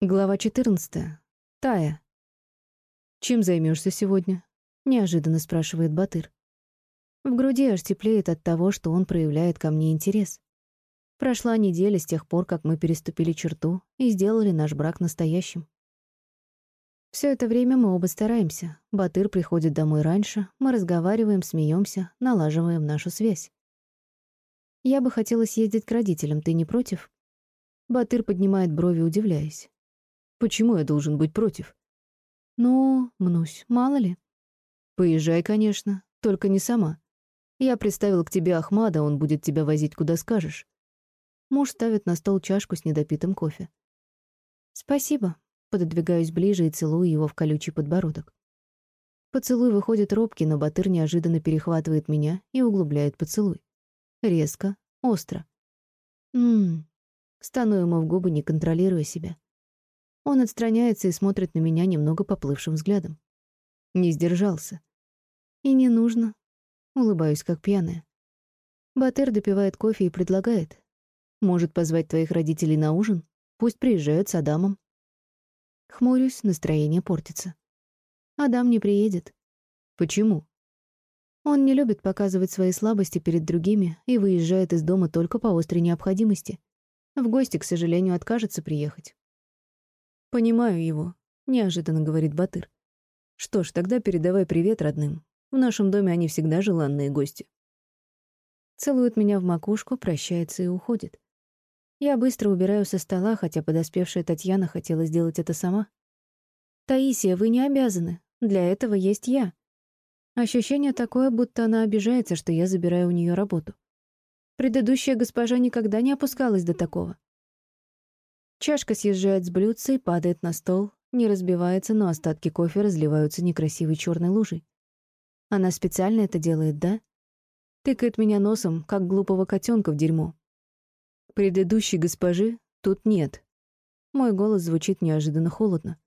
Глава 14. Тая. «Чем займешься сегодня?» — неожиданно спрашивает Батыр. В груди аж теплеет от того, что он проявляет ко мне интерес. Прошла неделя с тех пор, как мы переступили черту и сделали наш брак настоящим. Все это время мы оба стараемся. Батыр приходит домой раньше, мы разговариваем, смеемся, налаживаем нашу связь. Я бы хотела съездить к родителям, ты не против? Батыр поднимает брови, удивляясь. Почему я должен быть против? Ну, мнусь, мало ли. Поезжай, конечно, только не сама. Я представил к тебе Ахмада, он будет тебя возить куда скажешь. Муж ставит на стол чашку с недопитым кофе. Спасибо. Пододвигаюсь ближе и целую его в колючий подбородок. Поцелуй выходит робкий, но Батыр неожиданно перехватывает меня и углубляет поцелуй. Резко, остро. Ммм. Стану ему в губы, не контролируя себя. Он отстраняется и смотрит на меня немного поплывшим взглядом. Не сдержался. И не нужно. Улыбаюсь, как пьяная. Батер допивает кофе и предлагает. Может, позвать твоих родителей на ужин? Пусть приезжают с Адамом. Хмурюсь, настроение портится. Адам не приедет. Почему? Он не любит показывать свои слабости перед другими и выезжает из дома только по острой необходимости. В гости, к сожалению, откажется приехать. «Понимаю его», — неожиданно говорит Батыр. «Что ж, тогда передавай привет родным. В нашем доме они всегда желанные гости». Целует меня в макушку, прощается и уходит. Я быстро убираю со стола, хотя подоспевшая Татьяна хотела сделать это сама. «Таисия, вы не обязаны. Для этого есть я». Ощущение такое, будто она обижается, что я забираю у нее работу. Предыдущая госпожа никогда не опускалась до такого. Чашка съезжает с блюдца и падает на стол, не разбивается, но остатки кофе разливаются некрасивой черной лужей. Она специально это делает, да? Тыкает меня носом, как глупого котенка в дерьмо. Предыдущей госпожи тут нет. Мой голос звучит неожиданно холодно.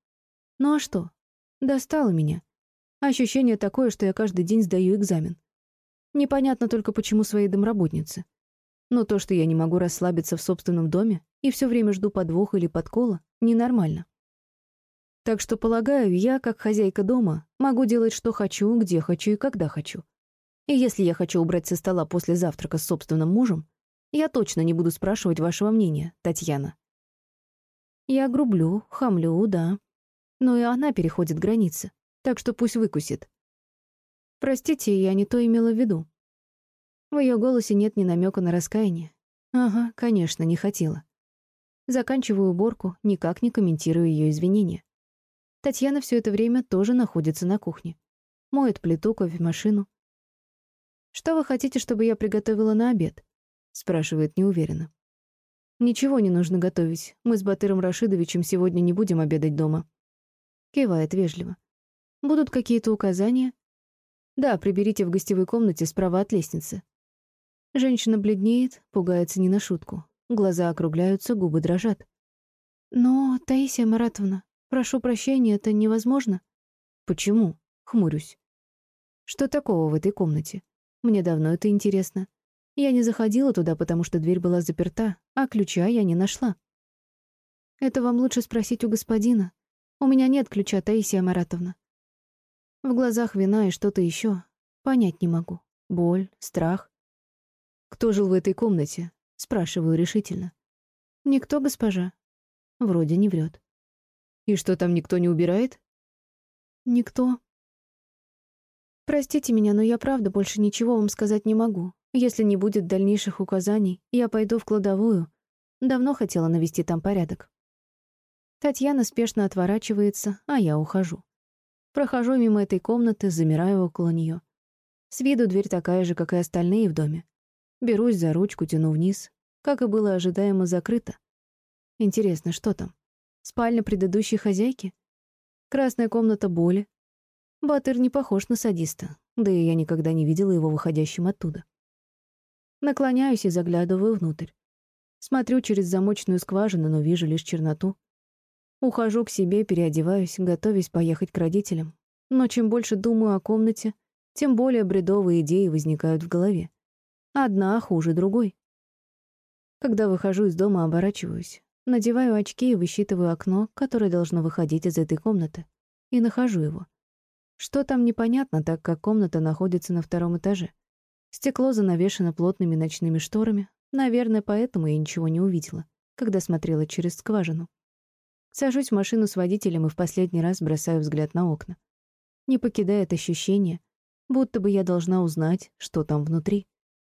Ну а что? Достало меня. Ощущение такое, что я каждый день сдаю экзамен. Непонятно только, почему своей домработнице. Но то, что я не могу расслабиться в собственном доме и все время жду подвоха или подкола, ненормально. Так что, полагаю, я, как хозяйка дома, могу делать, что хочу, где хочу и когда хочу. И если я хочу убрать со стола после завтрака с собственным мужем, я точно не буду спрашивать вашего мнения, Татьяна. Я грублю, хамлю, да. Но и она переходит границы, так что пусть выкусит. Простите, я не то имела в виду. В ее голосе нет ни намека на раскаяние. Ага, конечно, не хотела. Заканчиваю уборку, никак не комментирую ее извинения. Татьяна все это время тоже находится на кухне. Моет плиту, кофемашину. «Что вы хотите, чтобы я приготовила на обед?» — спрашивает неуверенно. «Ничего не нужно готовить. Мы с Батыром Рашидовичем сегодня не будем обедать дома». Кивает вежливо. «Будут какие-то указания?» «Да, приберите в гостевой комнате справа от лестницы. Женщина бледнеет, пугается не на шутку. Глаза округляются, губы дрожат. «Но, Таисия Маратовна, прошу прощения, это невозможно». «Почему?» — хмурюсь. «Что такого в этой комнате? Мне давно это интересно. Я не заходила туда, потому что дверь была заперта, а ключа я не нашла». «Это вам лучше спросить у господина. У меня нет ключа, Таисия Маратовна». В глазах вина и что-то еще. Понять не могу. Боль, страх. «Кто жил в этой комнате?» — спрашиваю решительно. «Никто, госпожа». Вроде не врет. «И что, там никто не убирает?» «Никто». «Простите меня, но я правда больше ничего вам сказать не могу. Если не будет дальнейших указаний, я пойду в кладовую. Давно хотела навести там порядок». Татьяна спешно отворачивается, а я ухожу. Прохожу мимо этой комнаты, замираю около нее. С виду дверь такая же, как и остальные в доме. Берусь за ручку, тяну вниз. Как и было ожидаемо, закрыто. Интересно, что там? Спальня предыдущей хозяйки? Красная комната боли? Батыр не похож на садиста, да и я никогда не видела его выходящим оттуда. Наклоняюсь и заглядываю внутрь. Смотрю через замочную скважину, но вижу лишь черноту. Ухожу к себе, переодеваюсь, готовясь поехать к родителям. Но чем больше думаю о комнате, тем более бредовые идеи возникают в голове. Одна хуже другой. Когда выхожу из дома, оборачиваюсь. Надеваю очки и высчитываю окно, которое должно выходить из этой комнаты, и нахожу его. Что там непонятно, так как комната находится на втором этаже. Стекло занавешено плотными ночными шторами, наверное, поэтому я ничего не увидела, когда смотрела через скважину. Сажусь в машину с водителем и в последний раз бросаю взгляд на окна. Не покидает ощущение, будто бы я должна узнать, что там внутри.